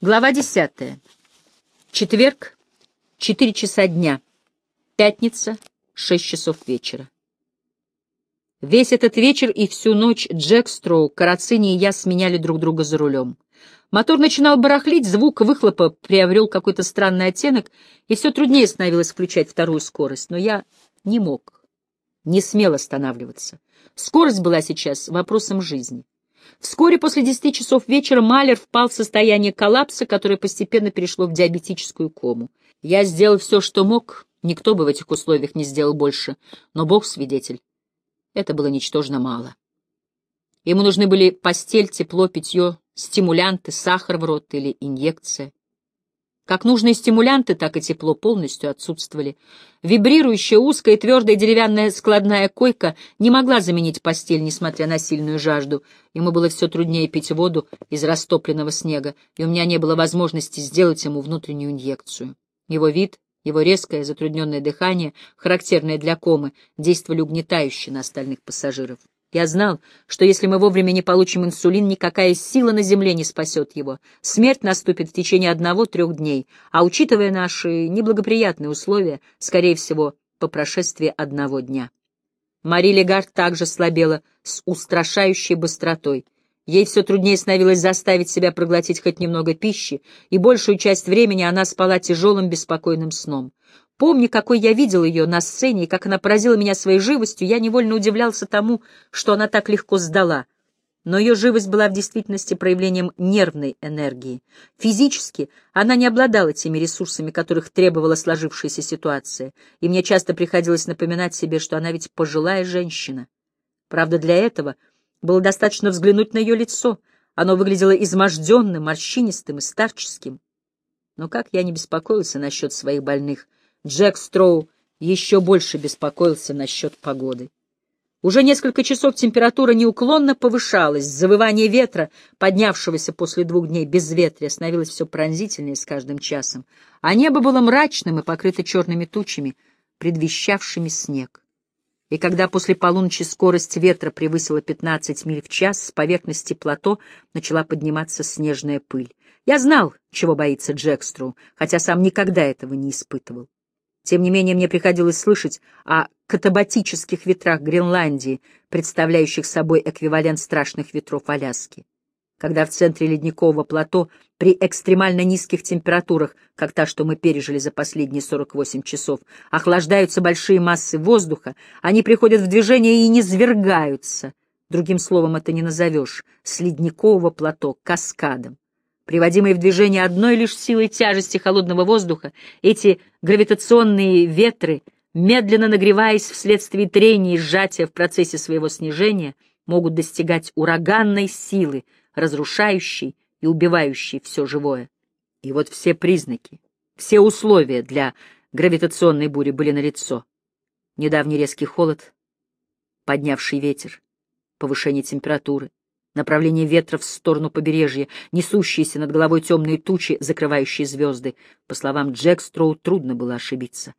Глава десятая. Четверг, четыре часа дня. Пятница, шесть часов вечера. Весь этот вечер и всю ночь Джек Строу, Карацини и я сменяли друг друга за рулем. Мотор начинал барахлить, звук выхлопа приобрел какой-то странный оттенок, и все труднее становилось включать вторую скорость, но я не мог, не смел останавливаться. Скорость была сейчас вопросом жизни. Вскоре после десяти часов вечера Малер впал в состояние коллапса, которое постепенно перешло в диабетическую кому. Я сделал все, что мог, никто бы в этих условиях не сделал больше, но Бог свидетель. Это было ничтожно мало. Ему нужны были постель, тепло, питье, стимулянты, сахар в рот или инъекция. Как нужные стимулянты, так и тепло полностью отсутствовали. Вибрирующая, узкая твердая деревянная складная койка не могла заменить постель, несмотря на сильную жажду. Ему было все труднее пить воду из растопленного снега, и у меня не было возможности сделать ему внутреннюю инъекцию. Его вид, его резкое затрудненное дыхание, характерное для комы, действовали угнетающе на остальных пассажиров. Я знал, что если мы вовремя не получим инсулин, никакая сила на земле не спасет его. Смерть наступит в течение одного-трех дней, а учитывая наши неблагоприятные условия, скорее всего, по прошествии одного дня. Мари Легард также слабела с устрашающей быстротой. Ей все труднее становилось заставить себя проглотить хоть немного пищи, и большую часть времени она спала тяжелым беспокойным сном. Помня, какой я видел ее на сцене и как она поразила меня своей живостью, я невольно удивлялся тому, что она так легко сдала. Но ее живость была в действительности проявлением нервной энергии. Физически она не обладала теми ресурсами, которых требовала сложившаяся ситуация, и мне часто приходилось напоминать себе, что она ведь пожилая женщина. Правда, для этого было достаточно взглянуть на ее лицо. Оно выглядело изможденным, морщинистым и старческим. Но как я не беспокоился насчет своих больных — Джек Строу еще больше беспокоился насчет погоды. Уже несколько часов температура неуклонно повышалась, завывание ветра, поднявшегося после двух дней безветрия, становилось все пронзительнее с каждым часом, а небо было мрачным и покрыто черными тучами, предвещавшими снег. И когда после полуночи скорость ветра превысила 15 миль в час, с поверхности плато начала подниматься снежная пыль. Я знал, чего боится Джекстру, хотя сам никогда этого не испытывал. Тем не менее, мне приходилось слышать о катабатических ветрах Гренландии, представляющих собой эквивалент страшных ветров Аляски. Когда в центре ледникового плато при экстремально низких температурах, как та, что мы пережили за последние 48 часов, охлаждаются большие массы воздуха, они приходят в движение и низвергаются, другим словом это не назовешь, с ледникового плато каскадом. Приводимые в движение одной лишь силой тяжести холодного воздуха, эти гравитационные ветры, медленно нагреваясь вследствие трения и сжатия в процессе своего снижения, могут достигать ураганной силы, разрушающей и убивающей все живое. И вот все признаки, все условия для гравитационной бури были налицо. Недавний резкий холод, поднявший ветер, повышение температуры, направление ветра в сторону побережья, несущиеся над головой темные тучи, закрывающие звезды. По словам Джекстроу, трудно было ошибиться.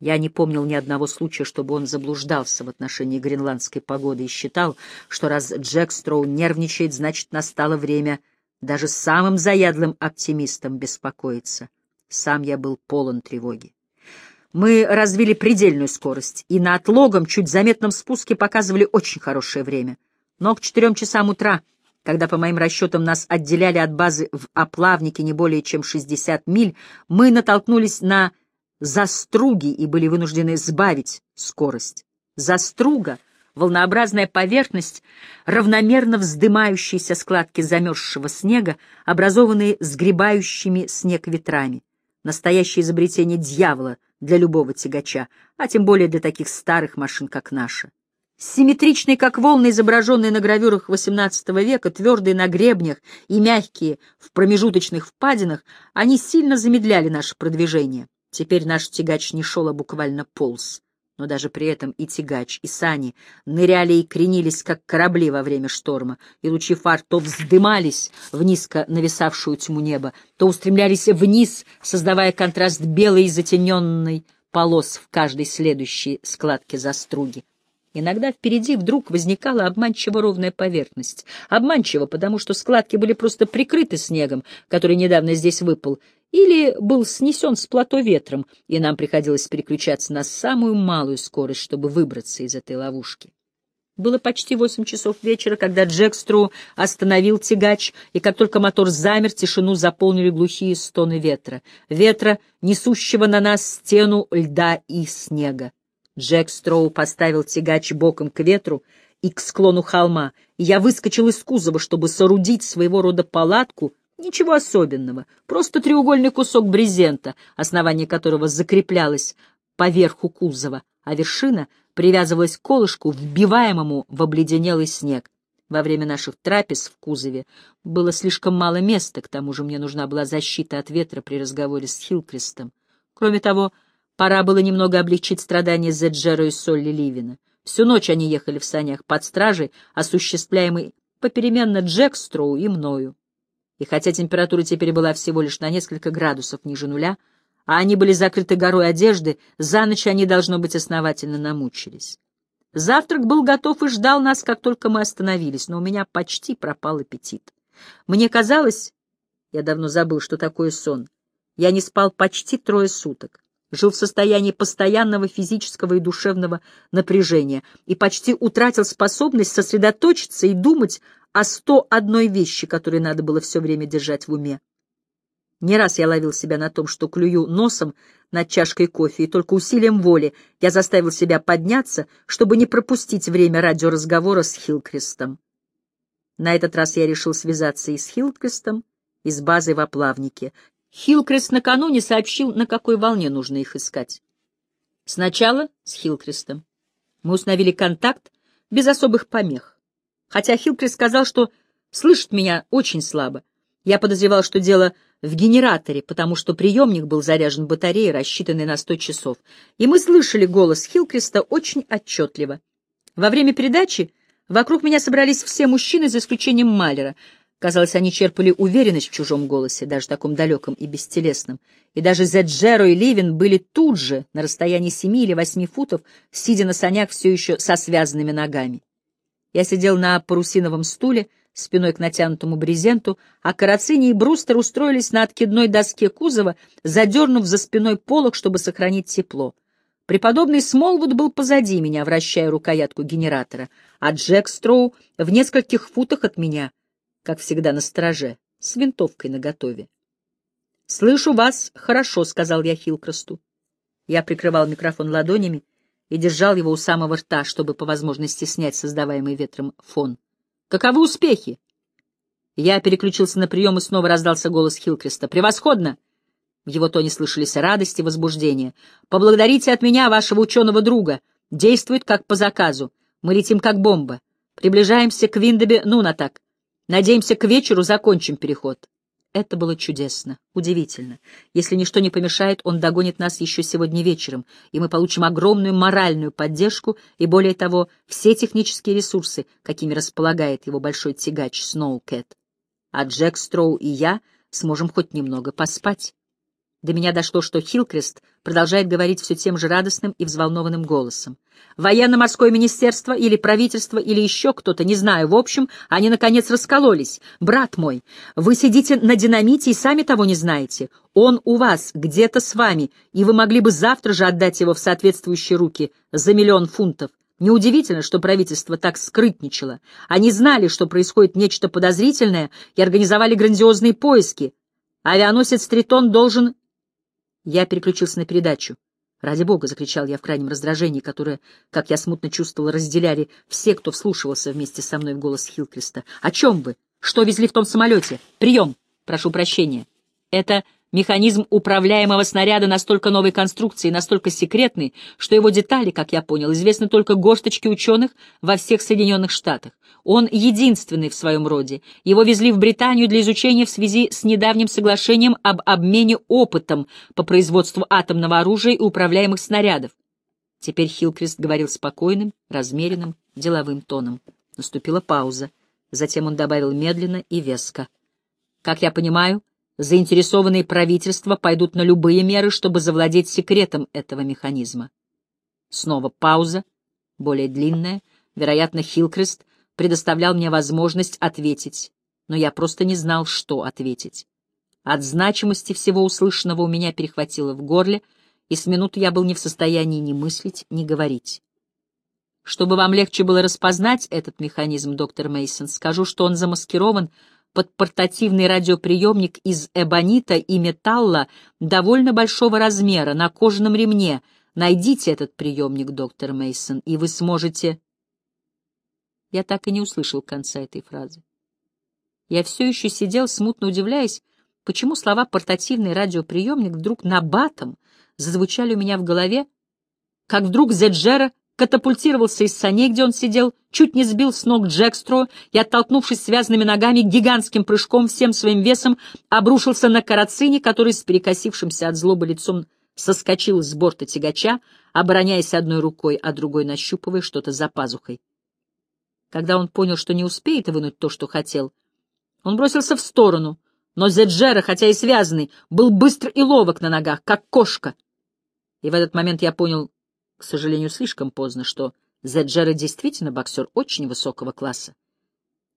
Я не помнил ни одного случая, чтобы он заблуждался в отношении гренландской погоды и считал, что раз Джекстроу нервничает, значит, настало время даже самым заядлым оптимистам беспокоиться. Сам я был полон тревоги. Мы развили предельную скорость, и на отлогом, чуть заметном спуске показывали очень хорошее время — но к четырем часам утра, когда, по моим расчетам, нас отделяли от базы в оплавнике не более чем 60 миль, мы натолкнулись на заструги и были вынуждены сбавить скорость. Заструга — волнообразная поверхность, равномерно вздымающиеся складки замерзшего снега, образованные сгребающими снег ветрами. Настоящее изобретение дьявола для любого тягача, а тем более для таких старых машин, как наша. Симметричные, как волны, изображенные на гравюрах XVIII века, твердые на гребнях и мягкие в промежуточных впадинах, они сильно замедляли наше продвижение. Теперь наш тягач не шел, а буквально полз. Но даже при этом и тягач, и сани ныряли и кренились, как корабли во время шторма, и лучи фар то вздымались в низко нависавшую тьму неба, то устремлялись вниз, создавая контраст белой и затененной полос в каждой следующей складке заструги. Иногда впереди вдруг возникала обманчиво ровная поверхность. Обманчиво, потому что складки были просто прикрыты снегом, который недавно здесь выпал, или был снесен с плато ветром, и нам приходилось переключаться на самую малую скорость, чтобы выбраться из этой ловушки. Было почти восемь часов вечера, когда Джек Стру остановил тягач, и как только мотор замер, тишину заполнили глухие стоны ветра. Ветра, несущего на нас стену льда и снега. Джек Строу поставил тягач боком к ветру и к склону холма, и я выскочил из кузова, чтобы соорудить своего рода палатку, ничего особенного, просто треугольный кусок брезента, основание которого закреплялось поверху кузова, а вершина привязывалась к колышку, вбиваемому в обледенелый снег. Во время наших трапез в кузове было слишком мало места, к тому же мне нужна была защита от ветра при разговоре с Хилкрестом. Кроме того, пора было немного облегчить страдания Зеджера и Солли Ливина. Всю ночь они ехали в санях под стражей, осуществляемой попеременно Джек Строу и мною. И хотя температура теперь была всего лишь на несколько градусов ниже нуля, а они были закрыты горой одежды, за ночь они, должно быть, основательно намучились. Завтрак был готов и ждал нас, как только мы остановились, но у меня почти пропал аппетит. Мне казалось, я давно забыл, что такое сон, я не спал почти трое суток, жил в состоянии постоянного физического и душевного напряжения и почти утратил способность сосредоточиться и думать о сто одной вещи, которые надо было все время держать в уме. Не раз я ловил себя на том, что клюю носом над чашкой кофе, и только усилием воли я заставил себя подняться, чтобы не пропустить время радиоразговора с Хилкрестом. На этот раз я решил связаться и с Хилкрестом, и с базой в Оплавнике. Хилкрест накануне сообщил, на какой волне нужно их искать. Сначала с Хилкрестом. Мы установили контакт без особых помех. Хотя Хилкрест сказал, что слышит меня очень слабо. Я подозревал, что дело в генераторе, потому что приемник был заряжен батареей, рассчитанной на 100 часов, и мы слышали голос Хилкреста очень отчетливо. Во время передачи вокруг меня собрались все мужчины, за исключением Малера. Казалось, они черпали уверенность в чужом голосе, даже таком далеком и бестелесном. И даже Зеджеро и Ливин были тут же, на расстоянии семи или восьми футов, сидя на санях все еще со связанными ногами. Я сидел на парусиновом стуле, спиной к натянутому брезенту, а Карацини и Брустер устроились на откидной доске кузова, задернув за спиной полок, чтобы сохранить тепло. Преподобный Смолвуд был позади меня, вращая рукоятку генератора, а Джек Строу в нескольких футах от меня, как всегда на стороже, с винтовкой наготове. «Слышу вас хорошо», — сказал я Хилкрасту. Я прикрывал микрофон ладонями и держал его у самого рта, чтобы по возможности снять создаваемый ветром фон. Каковы успехи? Я переключился на прием, и снова раздался голос Хилкреста. «Превосходно!» В его тоне слышались радость и возбуждение. «Поблагодарите от меня вашего ученого друга. Действует как по заказу. Мы летим как бомба. Приближаемся к Виндебе Нунатак. Надеемся, к вечеру закончим переход». Это было чудесно, удивительно. Если ничто не помешает, он догонит нас еще сегодня вечером, и мы получим огромную моральную поддержку и, более того, все технические ресурсы, какими располагает его большой тягач Сноукэт. А Джек Строу и я сможем хоть немного поспать. До меня дошло, что Хилкрест продолжает говорить все тем же радостным и взволнованным голосом. Военно-морское министерство или правительство или еще кто-то, не знаю, в общем, они, наконец, раскололись. Брат мой, вы сидите на динамите и сами того не знаете. Он у вас, где-то с вами, и вы могли бы завтра же отдать его в соответствующие руки за миллион фунтов. Неудивительно, что правительство так скрытничало. Они знали, что происходит нечто подозрительное, и организовали грандиозные поиски. Авианосец «Тритон» должен я переключился на передачу. «Ради бога!» — закричал я в крайнем раздражении, которое, как я смутно чувствовал, разделяли все, кто вслушивался вместе со мной в голос Хилкреста. «О чем вы? Что везли в том самолете? Прием! Прошу прощения. Это Механизм управляемого снаряда настолько новой конструкции, настолько секретный, что его детали, как я понял, известны только горсточке ученых во всех Соединенных Штатах. Он единственный в своем роде. Его везли в Британию для изучения в связи с недавним соглашением об обмене опытом по производству атомного оружия и управляемых снарядов. Теперь Хилкрест говорил спокойным, размеренным, деловым тоном. Наступила пауза. Затем он добавил медленно и веско. «Как я понимаю, — Заинтересованные правительства пойдут на любые меры, чтобы завладеть секретом этого механизма. Снова пауза. более длинная, вероятно, Хилкрест предоставлял мне возможность ответить, но я просто не знал, что ответить. От значимости всего услышанного у меня перехватило в горле, и с минуты я был не в состоянии ни мыслить, ни говорить. Чтобы вам легче было распознать этот механизм, доктор Мейсон, скажу, что он замаскирован под портативный радиоприемник из эбонита и металла довольно большого размера на кожаном ремне. Найдите этот приемник, доктор Мейсон, и вы сможете... Я так и не услышал конца этой фразы. Я все еще сидел, смутно удивляясь, почему слова «портативный радиоприемник» вдруг на батом зазвучали у меня в голове, как вдруг Зеджера катапультировался из саней, где он сидел, чуть не сбил с ног Джекстро и, оттолкнувшись связанными ногами, гигантским прыжком всем своим весом обрушился на Карацини, который с перекосившимся от злобы лицом соскочил с борта тягача, обороняясь одной рукой, а другой нащупывая что-то за пазухой. Когда он понял, что не успеет вынуть то, что хотел, он бросился в сторону, но Зеджера, хотя и связанный, был быстр и ловок на ногах, как кошка. И в этот момент я понял, к сожалению, слишком поздно, что Зеджера действительно боксер очень высокого класса.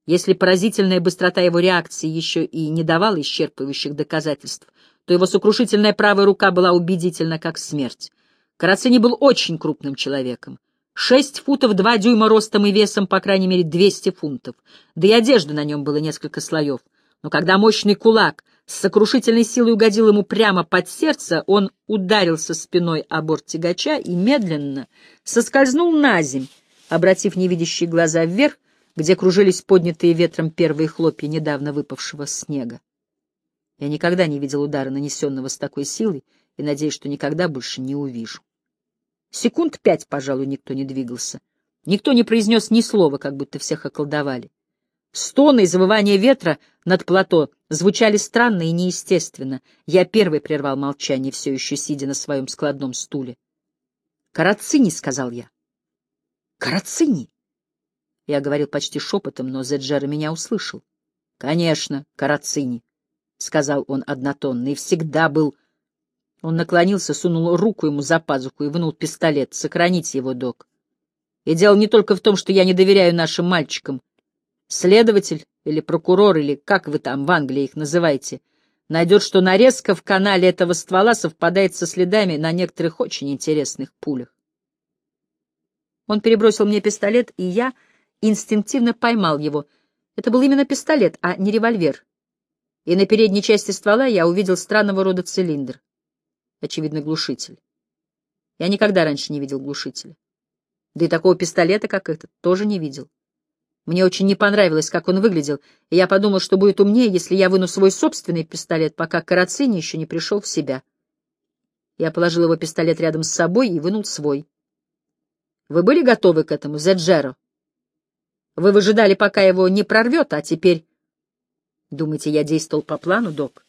Если поразительная быстрота его реакции еще и не давала исчерпывающих доказательств, то его сокрушительная правая рука была убедительна, как смерть. Карацини был очень крупным человеком. Шесть футов два дюйма ростом и весом, по крайней мере, двести фунтов. Да и одежды на нем было несколько слоев. Но когда мощный кулак с сокрушительной силой угодил ему прямо под сердце, он ударился спиной о борт тягача и медленно соскользнул на земь, обратив невидящие глаза вверх, где кружились поднятые ветром первые хлопья недавно выпавшего снега. Я никогда не видел удара, нанесенного с такой силой, и надеюсь, что никогда больше не увижу. Секунд пять, пожалуй, никто не двигался. Никто не произнес ни слова, как будто всех околдовали. Стоны и завывания ветра над плато звучали странно и неестественно. Я первый прервал молчание, все еще сидя на своем складном стуле. «Карацини», — сказал я. «Карацини!» Я говорил почти шепотом, но Зеджера меня услышал. «Конечно, Карацини», — сказал он однотонно, — «и всегда был...» Он наклонился, сунул руку ему за пазуху и вынул пистолет. «Сохраните его, док. И дело не только в том, что я не доверяю нашим мальчикам, Следователь или прокурор, или как вы там в Англии их называете, найдет, что нарезка в канале этого ствола совпадает со следами на некоторых очень интересных пулях. Он перебросил мне пистолет, и я инстинктивно поймал его. Это был именно пистолет, а не револьвер. И на передней части ствола я увидел странного рода цилиндр. Очевидно, глушитель. Я никогда раньше не видел глушителя. Да и такого пистолета, как этот, тоже не видел. Мне очень не понравилось, как он выглядел, и я подумал, что будет умнее, если я выну свой собственный пистолет, пока Карацини еще не пришел в себя. Я положил его пистолет рядом с собой и вынул свой. Вы были готовы к этому, Зеджеро? Вы выжидали, пока его не прорвет, а теперь... Думаете, я действовал по плану, док?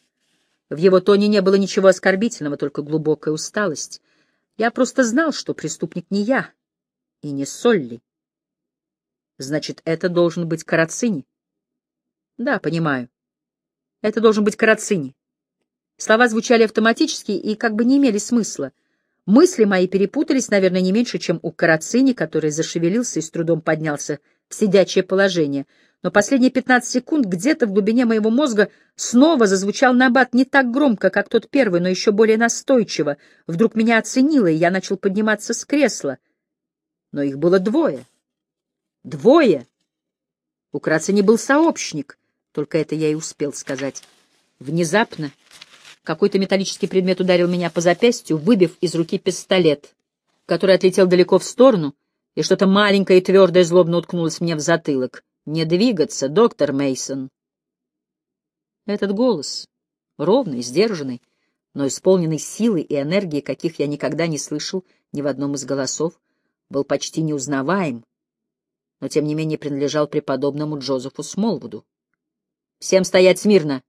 В его тоне не было ничего оскорбительного, только глубокая усталость. Я просто знал, что преступник не я и не Солли. Значит, это должен быть Карацини? Да, понимаю. Это должен быть Карацини. Слова звучали автоматически и как бы не имели смысла. Мысли мои перепутались, наверное, не меньше, чем у Карацини, который зашевелился и с трудом поднялся в сидячее положение. Но последние 15 секунд где-то в глубине моего мозга снова зазвучал набат не так громко, как тот первый, но еще более настойчиво. Вдруг меня оценило, и я начал подниматься с кресла. Но их было двое. Двое. У Крацани был сообщник, только это я и успел сказать. Внезапно какой-то металлический предмет ударил меня по запястью, выбив из руки пистолет, который отлетел далеко в сторону, и что-то маленькое и твердое злобно уткнулось мне в затылок. «Не двигаться, доктор Мейсон. Этот голос, ровный, сдержанный, но исполненный силы и энергии, каких я никогда не слышал ни в одном из голосов, был почти неузнаваем, но тем не менее принадлежал преподобному Джозефу Смолвуду. «Всем стоять смирно!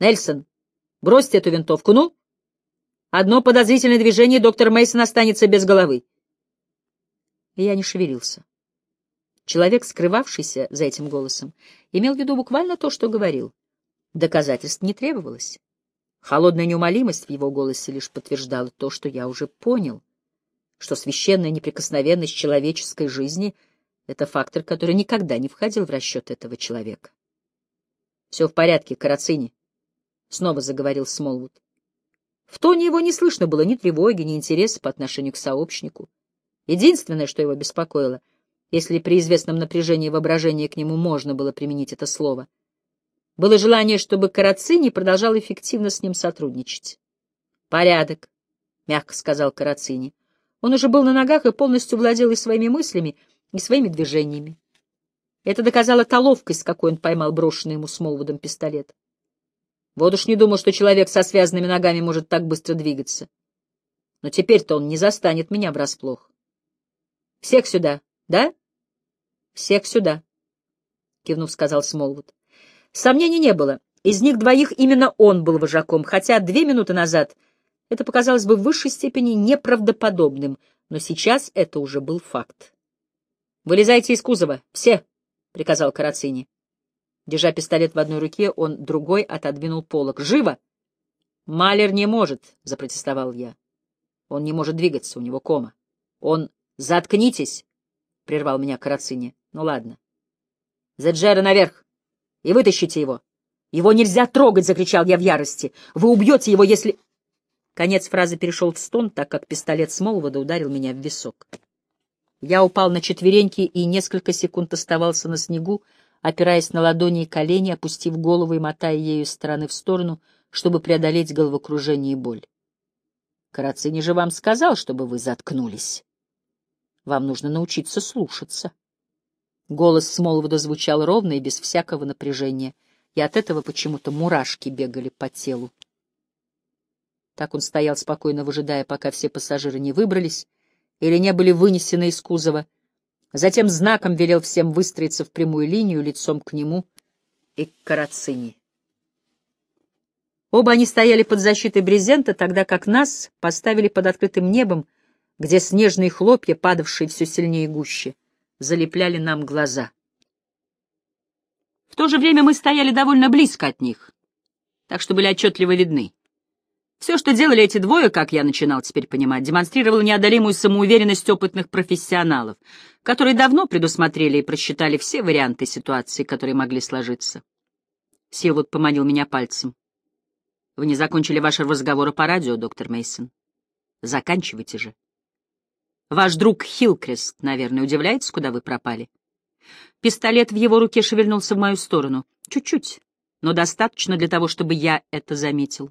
Нельсон, бросьте эту винтовку, ну! Одно подозрительное движение, доктор Мейсон останется без головы!» И я не шевелился. Человек, скрывавшийся за этим голосом, имел в виду буквально то, что говорил. Доказательств не требовалось. Холодная неумолимость в его голосе лишь подтверждала то, что я уже понял — что священная неприкосновенность человеческой жизни — это фактор, который никогда не входил в расчет этого человека. «Все в порядке, Карацини», — снова заговорил Смолвуд. В тоне его не слышно было ни тревоги, ни интереса по отношению к сообщнику. Единственное, что его беспокоило, если при известном напряжении воображения к нему можно было применить это слово, было желание, чтобы Карацини продолжал эффективно с ним сотрудничать. «Порядок», — мягко сказал Карацини. Он уже был на ногах и полностью владел и своими мыслями, и своими движениями. Это доказало та ловкость, с какой он поймал брошенный ему Смолвудом пистолет. Вот уж не думал, что человек со связанными ногами может так быстро двигаться. Но теперь-то он не застанет меня врасплох. Всех сюда, да? Всех сюда, — кивнув, сказал Смолвуд. Сомнений не было. Из них двоих именно он был вожаком, хотя две минуты назад это показалось бы в высшей степени неправдоподобным, но сейчас это уже был факт. «Вылезайте из кузова, все!» — приказал Карацини. Держа пистолет в одной руке, он другой отодвинул полок. «Живо!» «Малер не может», — запротестовал я. «Он не может двигаться, у него кома. Он... Заткнитесь!» — прервал меня Карацини. «Ну ладно. Зеджера наверх и вытащите его!» «Его нельзя трогать!» — закричал я в ярости. «Вы убьете его, если...» Конец фразы перешел в стон, так как пистолет Смолвода ударил меня в висок. Я упал на четвереньки и несколько секунд оставался на снегу, опираясь на ладони и колени, опустив голову и мотая ею из стороны в сторону, чтобы преодолеть головокружение и боль. Карацини же вам сказал, чтобы вы заткнулись. Вам нужно научиться слушаться. Голос Смолвуда звучал ровно и без всякого напряжения, и от этого почему-то мурашки бегали по телу. Так он стоял спокойно, выжидая, пока все пассажиры не выбрались, или не были вынесены из кузова. Затем знаком велел всем выстроиться в прямую линию лицом к нему и к Карацини. Оба они стояли под защитой брезента, тогда как нас поставили под открытым небом, где снежные хлопья, падавшие все сильнее и гуще, залепляли нам глаза. В то же время мы стояли довольно близко от них, так что были отчетливо видны. Все, что делали эти двое, как я начинал теперь понимать, демонстрировало неодолимую самоуверенность опытных профессионалов, которые давно предусмотрели и просчитали все варианты ситуации, которые могли сложиться. Силвуд поманил меня пальцем. «Вы не закончили ваши разговоры по радио, доктор Мейсон. Заканчивайте же. Ваш друг Хилкрест, наверное, удивляется, куда вы пропали?» Пистолет в его руке шевельнулся в мою сторону. Чуть-чуть, но достаточно для того, чтобы я это заметил.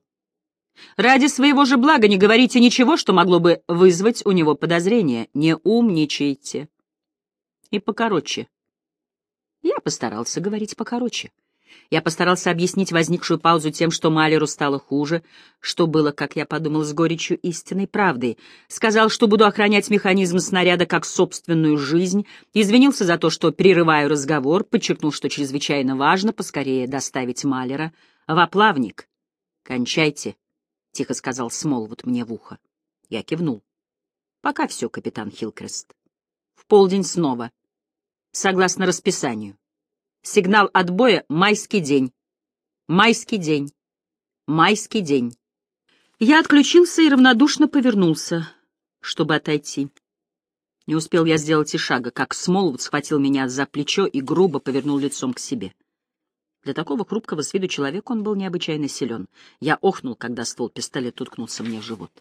Ради своего же блага не говорите ничего, что могло бы вызвать у него подозрение. Не умничайте. И покороче. Я постарался говорить покороче. Я постарался объяснить возникшую паузу тем, что Малеру стало хуже, что было, как я подумал, с горечью истинной правды. Сказал, что буду охранять механизм снаряда как собственную жизнь, извинился за то, что прерываю разговор, подчеркнул, что чрезвычайно важно поскорее доставить Малера в оплавник. «Кончайте», — тихо сказал Смолвуд мне в ухо. Я кивнул. «Пока все, капитан Хилкрест. В полдень снова. Согласно расписанию. Сигнал отбоя — майский день. Майский день. Майский день». Я отключился и равнодушно повернулся, чтобы отойти. Не успел я сделать и шага, как Смолвуд схватил меня за плечо и грубо повернул лицом к себе. Для такого хрупкого с виду человека он был необычайно силен. Я охнул, когда ствол пистолета уткнулся мне в живот.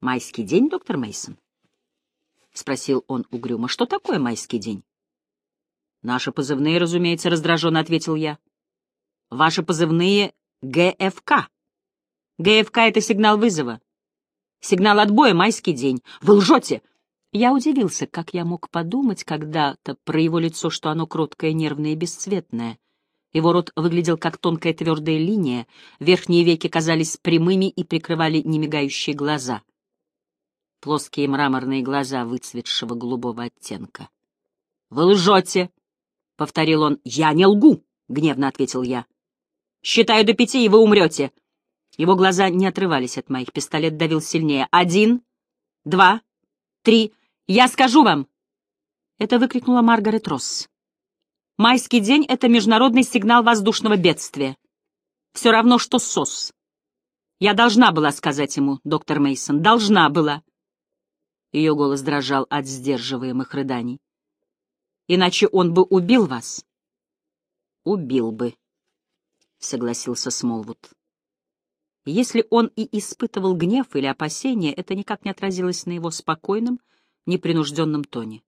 «Майский день, доктор Мейсон? спросил он угрюмо. «Что такое майский день?» «Наши позывные, разумеется, раздраженно ответил я. «Ваши позывные — ГФК. ГФК — это сигнал вызова. Сигнал отбоя — майский день. Вы лжете!» Я удивился, как я мог подумать когда-то про его лицо, что оно кроткое, нервное и бесцветное. Его рот выглядел как тонкая твердая линия, верхние веки казались прямыми и прикрывали немигающие глаза. Плоские мраморные глаза выцветшего голубого оттенка. «Вы лжете!» — повторил он. «Я не лгу!» — гневно ответил я. «Считаю до пяти, и вы умрете!» Его глаза не отрывались от моих, пистолет давил сильнее. «Один, два, три, я скажу вам!» Это выкрикнула Маргарет Росс. Майский день — это международный сигнал воздушного бедствия. Все равно, что СОС. Я должна была сказать ему, доктор Мейсон, должна была. Ее голос дрожал от сдерживаемых рыданий. «Иначе он бы убил вас?» «Убил бы», — согласился Смолвуд. Если он и испытывал гнев или опасения, это никак не отразилось на его спокойном, непринужденном тоне.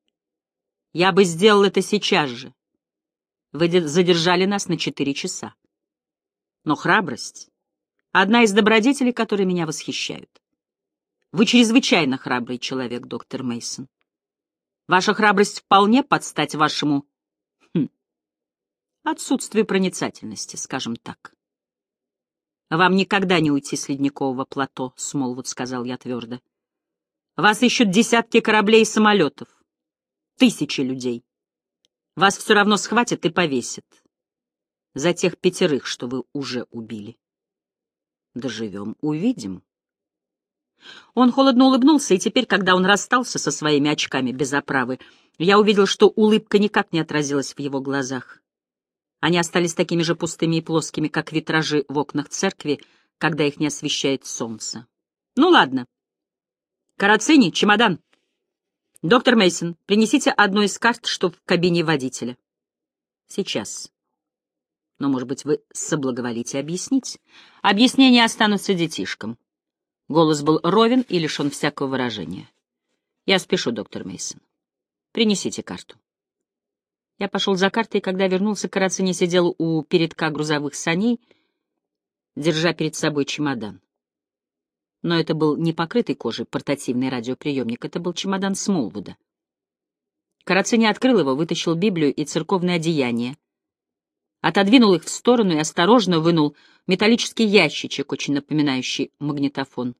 «Я бы сделал это сейчас же. Вы задержали нас на четыре часа. Но храбрость — одна из добродетелей, которые меня восхищают. Вы чрезвычайно храбрый человек, доктор Мейсон. Ваша храбрость вполне подстать вашему хм, отсутствию проницательности, скажем так. Вам никогда не уйти с ледникового плато, Смолвуд сказал я твердо. Вас ищут десятки кораблей и самолетов, тысячи людей. Вас все равно схватят и повесят. За тех пятерых, что вы уже убили. Доживем, увидим. Он холодно улыбнулся, и теперь, когда он расстался со своими очками без оправы, я увидел, что улыбка никак не отразилась в его глазах. Они остались такими же пустыми и плоскими, как витражи в окнах церкви, когда их не освещает солнце. Ну ладно. Карацини, чемодан. Доктор Мейсон, принесите одну из карт, что в кабине водителя. Сейчас. Но, может быть, вы соблаговолите объяснить? Объяснения останутся детишкам. Голос был ровен и лишен всякого выражения. «Я спешу, доктор Мейсон. Принесите карту». Я пошел за картой, и когда вернулся, Карацини сидел у передка грузовых саней, держа перед собой чемодан. Но это был не покрытый кожей портативный радиоприемник, это был чемодан Смолвуда. Карацини открыл его, вытащил Библию и церковное одеяние, отодвинул их в сторону и осторожно вынул металлический ящичек, очень напоминающий магнитофон.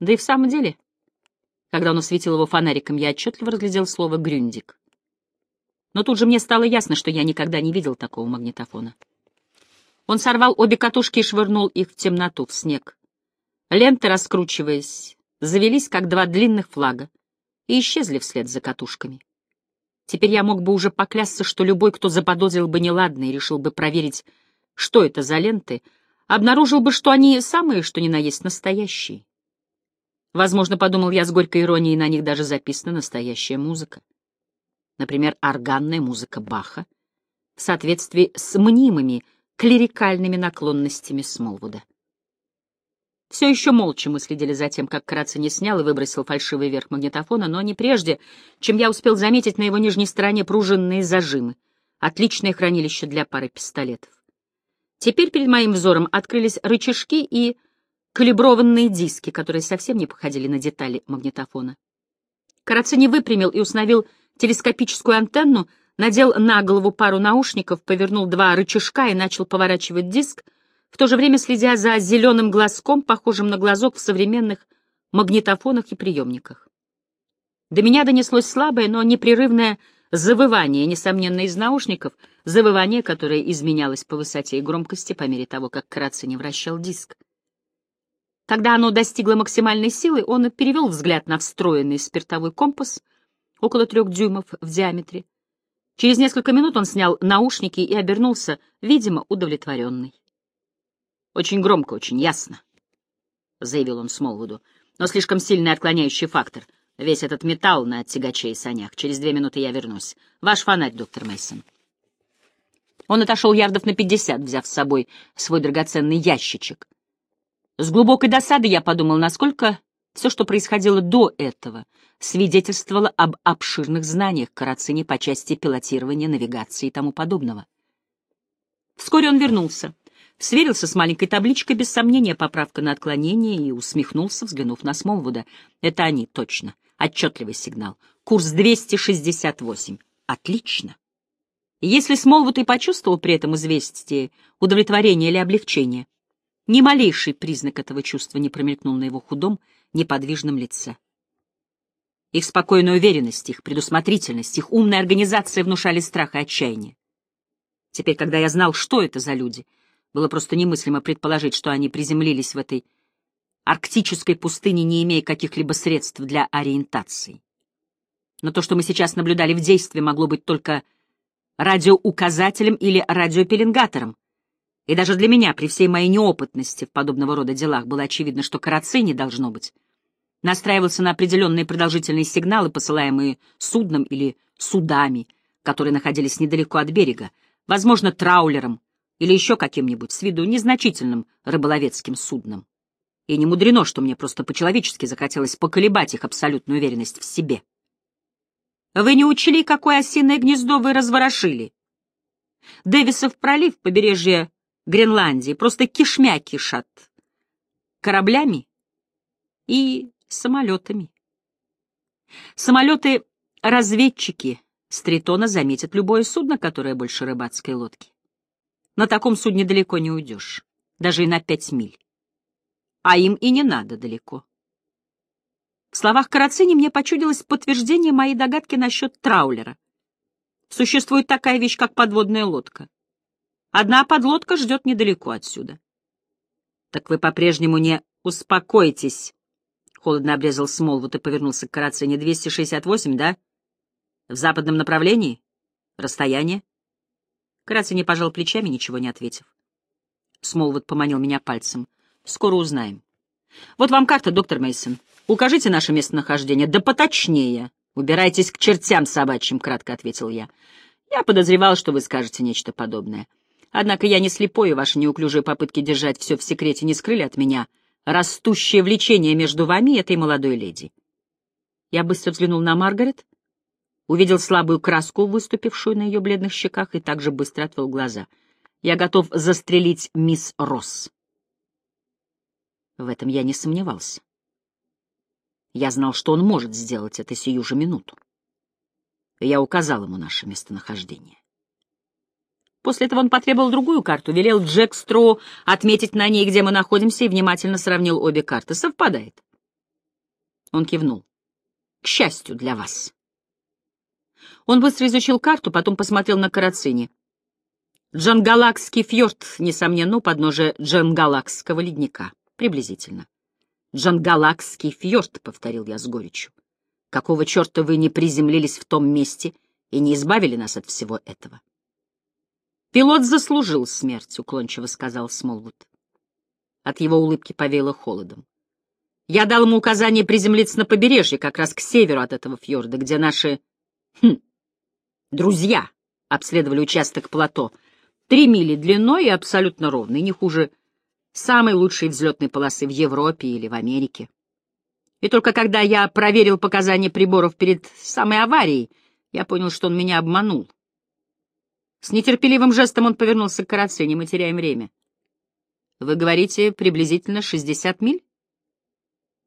Да и в самом деле, когда он осветил его фонариком, я отчетливо разглядел слово «грюндик». Но тут же мне стало ясно, что я никогда не видел такого магнитофона. Он сорвал обе катушки и швырнул их в темноту, в снег. Ленты, раскручиваясь, завелись, как два длинных флага, и исчезли вслед за катушками. Теперь я мог бы уже поклясться, что любой, кто заподозрил бы неладное и решил бы проверить, что это за ленты, обнаружил бы, что они самые, что ни на есть, настоящие. Возможно, подумал я с горькой иронией, на них даже записана настоящая музыка. Например, органная музыка Баха в соответствии с мнимыми клерикальными наклонностями Смолвуда. Все еще молча мы следили за тем, как не снял и выбросил фальшивый верх магнитофона, но не прежде, чем я успел заметить на его нижней стороне пружинные зажимы, отличное хранилище для пары пистолетов. Теперь перед моим взором открылись рычажки и калиброванные диски, которые совсем не походили на детали магнитофона. Карацини выпрямил и установил телескопическую антенну, надел на голову пару наушников, повернул два рычажка и начал поворачивать диск, в то же время следя за зеленым глазком, похожим на глазок в современных магнитофонах и приемниках. До меня донеслось слабое, но непрерывное завывание, несомненно, из наушников, завывание, которое изменялось по высоте и громкости по мере того, как Кратце не вращал диск. Когда оно достигло максимальной силы, он перевел взгляд на встроенный спиртовой компас, около трех дюймов в диаметре. Через несколько минут он снял наушники и обернулся, видимо, удовлетворенный. Очень громко, очень ясно, — заявил он Смолвуду. Но слишком сильный отклоняющий фактор. Весь этот металл на тягаче и санях. Через две минуты я вернусь. Ваш фонарь, доктор Мейсон. Он отошел ярдов на пятьдесят, взяв с собой свой драгоценный ящичек. С глубокой досадой я подумал, насколько все, что происходило до этого, свидетельствовало об обширных знаниях Карацини по части пилотирования, навигации и тому подобного. Вскоре он вернулся сверился с маленькой табличкой, без сомнения, поправка на отклонение, и усмехнулся, взглянув на Смолвуда. Это они, точно. Отчетливый сигнал. Курс 268. Отлично. Если Смолвуд и почувствовал при этом известие удовлетворение или облегчение, ни малейший признак этого чувства не промелькнул на его худом, неподвижном лице. Их спокойная уверенность, их предусмотрительность, их умная организация внушали страх и отчаяние. Теперь, когда я знал, что это за люди — было просто немыслимо предположить, что они приземлились в этой арктической пустыне, не имея каких-либо средств для ориентации. Но то, что мы сейчас наблюдали в действии, могло быть только радиоуказателем или радиопеленгатором. И даже для меня, при всей моей неопытности в подобного рода делах, было очевидно, что Карацини, должно быть, настраивался на определенные продолжительные сигналы, посылаемые судном или судами, которые находились недалеко от берега, возможно, траулером или еще каким-нибудь с виду незначительным рыболовецким судном. И не мудрено, что мне просто по-человечески захотелось поколебать их абсолютную уверенность в себе. Вы не учли, какое осиное гнездо вы разворошили? Дэвисов пролив, побережье Гренландии, просто кишмя кишат. Кораблями и самолетами. Самолеты-разведчики с Тритона заметят любое судно, которое больше рыбацкой лодки. На таком судне далеко не уйдешь, даже и на пять миль. А им и не надо далеко. В словах Карацини мне почудилось подтверждение моей догадки насчет траулера. Существует такая вещь, как подводная лодка. Одна подлодка ждет недалеко отсюда. Так вы по-прежнему не успокоитесь, Холодно обрезал Смолвуд и повернулся к Карацине. «Двести шестьдесят восемь, да? В западном направлении? Расстояние?» Карацини пожал плечами, ничего не ответив. Смолвуд поманил меня пальцем. «Скоро узнаем. Вот вам карта, доктор Мейсон. Укажите наше местонахождение, да поточнее. Убирайтесь к чертям собачьим», — кратко ответил я. «Я подозревал, что вы скажете нечто подобное. Однако я не слепой, и ваши неуклюжие попытки держать все в секрете не скрыли от меня растущее влечение между вами и этой молодой леди. Я быстро взглянул на Маргарет, увидел слабую краску, выступившую на ее бледных щеках, и также быстро отвел глаза. Я готов застрелить мисс Росс. В этом я не сомневался. Я знал, что он может сделать это сию же минуту. Я указал ему наше местонахождение. После этого он потребовал другую карту, велел Джек Строу отметить на ней, где мы находимся, и внимательно сравнил обе карты. Совпадает. Он кивнул. К счастью для вас. Он быстро изучил карту, потом посмотрел на Карацини. Джангалакский фьорд, несомненно, у подножия Джангалакского ледника. Приблизительно. Джангалакский фьорд, — повторил я с горечью. Какого черта вы не приземлились в том месте и не избавили нас от всего этого? — «Пилот заслужил смерть», — уклончиво сказал Смолвуд. От его улыбки повеяло холодом. «Я дал ему указание приземлиться на побережье, как раз к северу от этого фьорда, где наши... Хм, друзья обследовали участок плато. Три мили длиной и абсолютно ровный, не хуже самой лучшей взлетной полосы в Европе или в Америке. И только когда я проверил показания приборов перед самой аварией, я понял, что он меня обманул. С нетерпеливым жестом он повернулся к Карацене. Мы теряем время. Вы говорите, приблизительно 60 миль?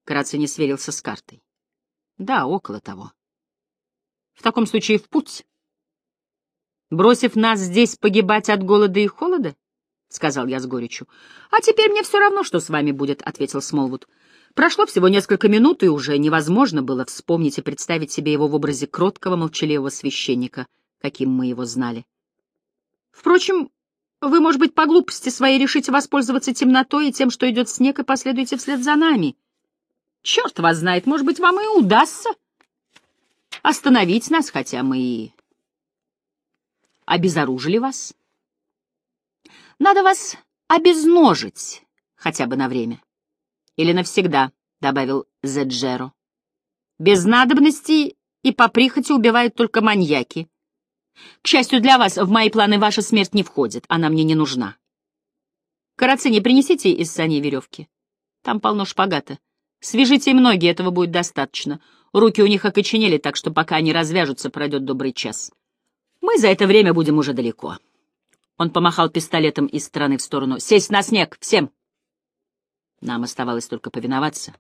Карацини сверился с картой. Да, около того. В таком случае в путь. Бросив нас здесь погибать от голода и холода? — сказал я с горечью. — А теперь мне все равно, что с вами будет, — ответил Смолвуд. Прошло всего несколько минут, и уже невозможно было вспомнить и представить себе его в образе кроткого, молчаливого священника, каким мы его знали. Впрочем, вы, может быть, по глупости своей решите воспользоваться темнотой и тем, что идет снег, и последуете вслед за нами. Черт вас знает, может быть, вам и удастся остановить нас, хотя мы и обезоружили вас. Надо вас обезножить хотя бы на время. Или навсегда, — добавил Зеджеро. Без надобности и по прихоти убивают только маньяки. К счастью для вас, в мои планы ваша смерть не входит, она мне не нужна. Карацини, принесите из саней веревки. Там полно шпагата. Свяжите им ноги, этого будет достаточно. Руки у них окоченели, так что пока они развяжутся, пройдет добрый час. Мы за это время будем уже далеко. Он помахал пистолетом из стороны в сторону. «Сесть на снег! Всем!» Нам оставалось только повиноваться.